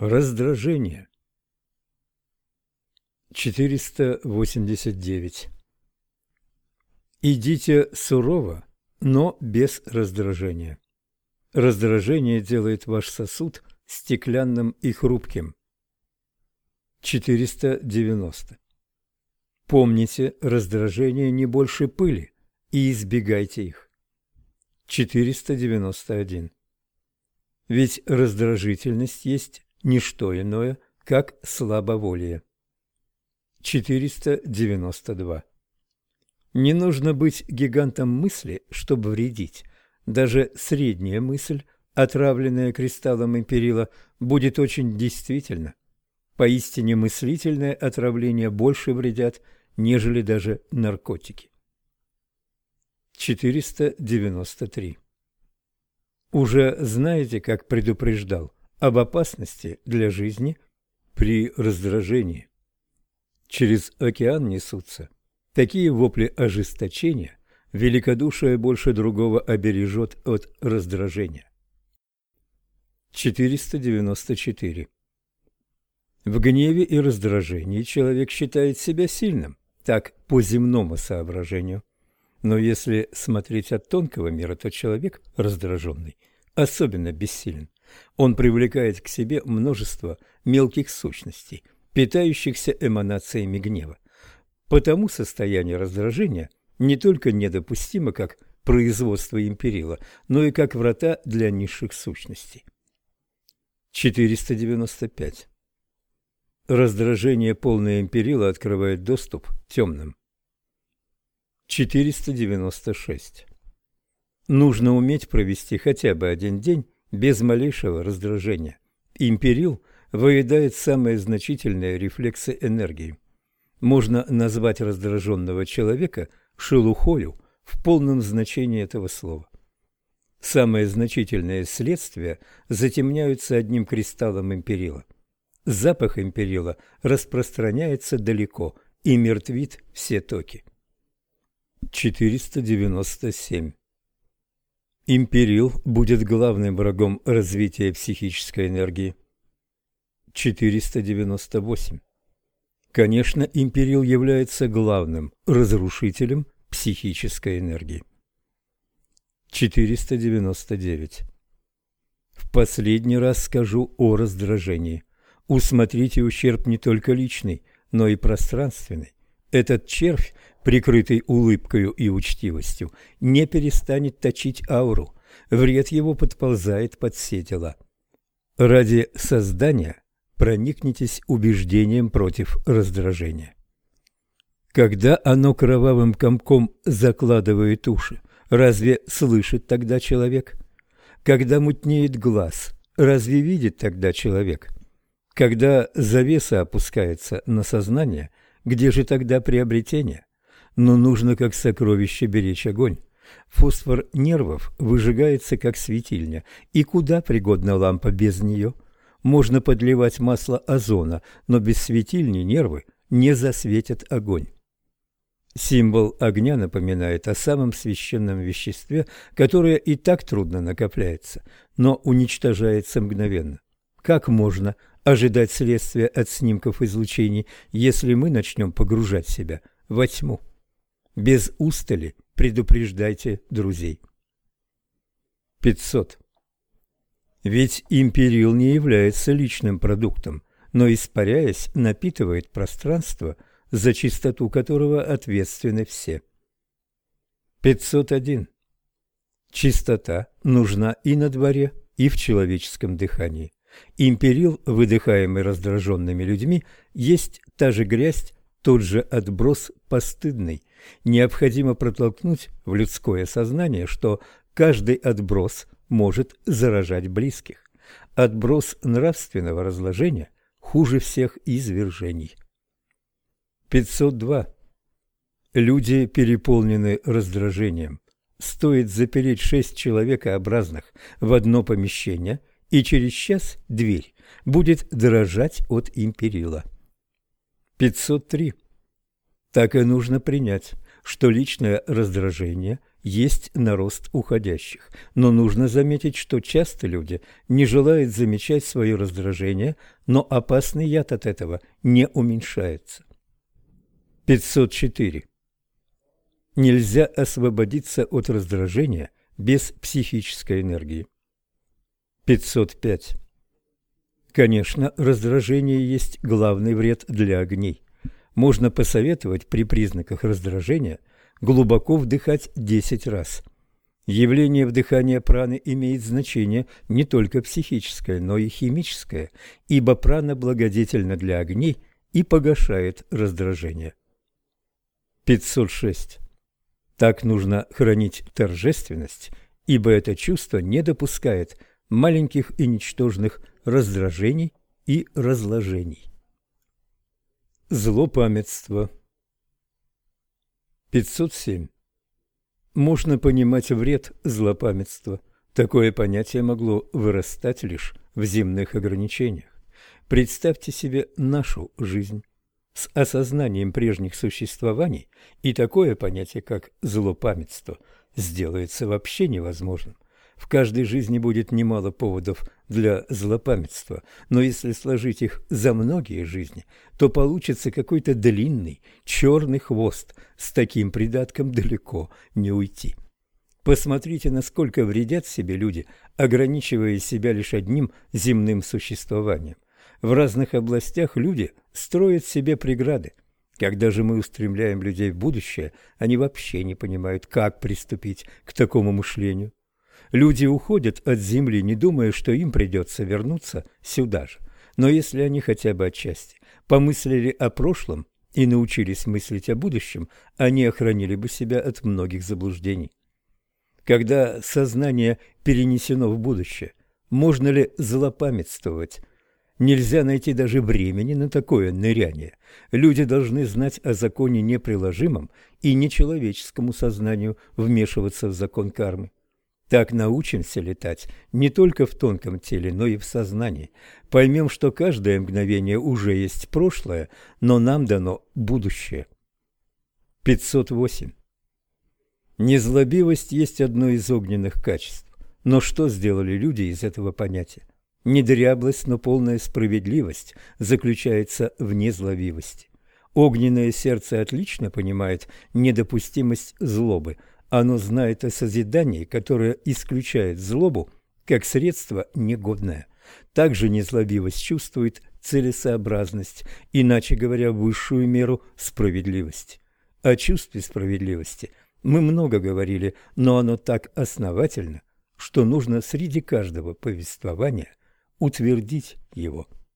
Раздражение. 489. Идите сурово, но без раздражения. Раздражение делает ваш сосуд стеклянным и хрупким. 490. Помните, раздражение не больше пыли, и избегайте их. 491. Ведь раздражительность есть не что иное, как слабоволие. 492. Не нужно быть гигантом мысли, чтобы вредить. Даже средняя мысль, отравленная кристаллом империла, будет очень действительна. Поистине мыслительное отравление больше вредят, нежели даже наркотики. 493. Уже знаете, как предупреждал об опасности для жизни при раздражении. Через океан несутся такие вопли ожесточения, великодушие больше другого обережет от раздражения. 494. В гневе и раздражении человек считает себя сильным, так по земному соображению. Но если смотреть от тонкого мира, то человек раздраженный особенно бессилен. Он привлекает к себе множество мелких сущностей, питающихся эманациями гнева. Потому состояние раздражения не только недопустимо как производство империла, но и как врата для низших сущностей. 495. Раздражение полное империла открывает доступ темным. 496. Нужно уметь провести хотя бы один день без малейшего раздражения. Империл выедает самые значительные рефлексы энергии. Можно назвать раздраженного человека шелухою в полном значении этого слова. Самые значительные следствия затемняются одним кристаллом империла. Запах империла распространяется далеко и мертвит все токи. 497. Империл будет главным врагом развития психической энергии. 498. Конечно, империл является главным разрушителем психической энергии. 499. В последний раз скажу о раздражении. Усмотрите ущерб не только личный, но и пространственный. Этот червь, прикрытый улыбкою и учтивостью, не перестанет точить ауру. Вред его подползает под все тела. Ради создания проникнитесь убеждением против раздражения. Когда оно кровавым комком закладывает уши, Разве слышит тогда человек? Когда мутнеет глаз, разве видит тогда человек? Когда завеса опускается на сознание, где же тогда приобретение? Но нужно как сокровище беречь огонь. Фосфор нервов выжигается как светильня, и куда пригодна лампа без нее? Можно подливать масло озона, но без светильни нервы не засветят огонь. Символ огня напоминает о самом священном веществе, которое и так трудно накопляется, но уничтожается мгновенно. Как можно ожидать следствия от снимков излучений, если мы начнем погружать себя во тьму? Без устали предупреждайте друзей. 500. Ведь империл не является личным продуктом, но, испаряясь, напитывает пространство – за чистоту которого ответственны все. 501. Чистота нужна и на дворе, и в человеческом дыхании. Империл, выдыхаемый раздраженными людьми, есть та же грязь, тот же отброс постыдный. Необходимо протолкнуть в людское сознание, что каждый отброс может заражать близких. Отброс нравственного разложения хуже всех извержений. 502. Люди переполнены раздражением. Стоит запереть шесть человекообразных в одно помещение, и через час дверь будет дрожать от империла. 503. Так и нужно принять, что личное раздражение есть нарост уходящих, но нужно заметить, что часто люди не желают замечать свое раздражение, но опасный яд от этого не уменьшается. 504. Нельзя освободиться от раздражения без психической энергии. 505. Конечно, раздражение есть главный вред для огней. Можно посоветовать при признаках раздражения глубоко вдыхать 10 раз. Явление вдыхания праны имеет значение не только психическое, но и химическое, ибо прана благодетельна для огней и погашает раздражение. 506. Так нужно хранить торжественность, ибо это чувство не допускает маленьких и ничтожных раздражений и разложений. Злопамятство 507. Можно понимать вред злопамятства. Такое понятие могло вырастать лишь в земных ограничениях. Представьте себе нашу жизнь с осознанием прежних существований, и такое понятие, как злопамятство, сделается вообще невозможным. В каждой жизни будет немало поводов для злопамятства, но если сложить их за многие жизни, то получится какой-то длинный черный хвост, с таким придатком далеко не уйти. Посмотрите, насколько вредят себе люди, ограничивая себя лишь одним земным существованием. В разных областях люди строят себе преграды. Когда же мы устремляем людей в будущее, они вообще не понимают, как приступить к такому мышлению. Люди уходят от земли, не думая, что им придется вернуться сюда же. Но если они хотя бы отчасти помыслили о прошлом и научились мыслить о будущем, они охранили бы себя от многих заблуждений. Когда сознание перенесено в будущее, можно ли злопамятствовать? Нельзя найти даже времени на такое ныряние. Люди должны знать о законе неприложимом и нечеловеческому сознанию вмешиваться в закон кармы. Так научимся летать не только в тонком теле, но и в сознании. Поймем, что каждое мгновение уже есть прошлое, но нам дано будущее. 508. Незлобивость есть одно из огненных качеств. Но что сделали люди из этого понятия? Недряблость, но полная справедливость заключается в незловивости. Огненное сердце отлично понимает недопустимость злобы – оно знает о созидании, которое исключает злобу как средство негодное. Также незлобивость чувствует целесообразность, иначе говоря, высшую меру справедливости. О чувстве справедливости мы много говорили, но оно так основательно, что нужно среди каждого повествования утвердить его.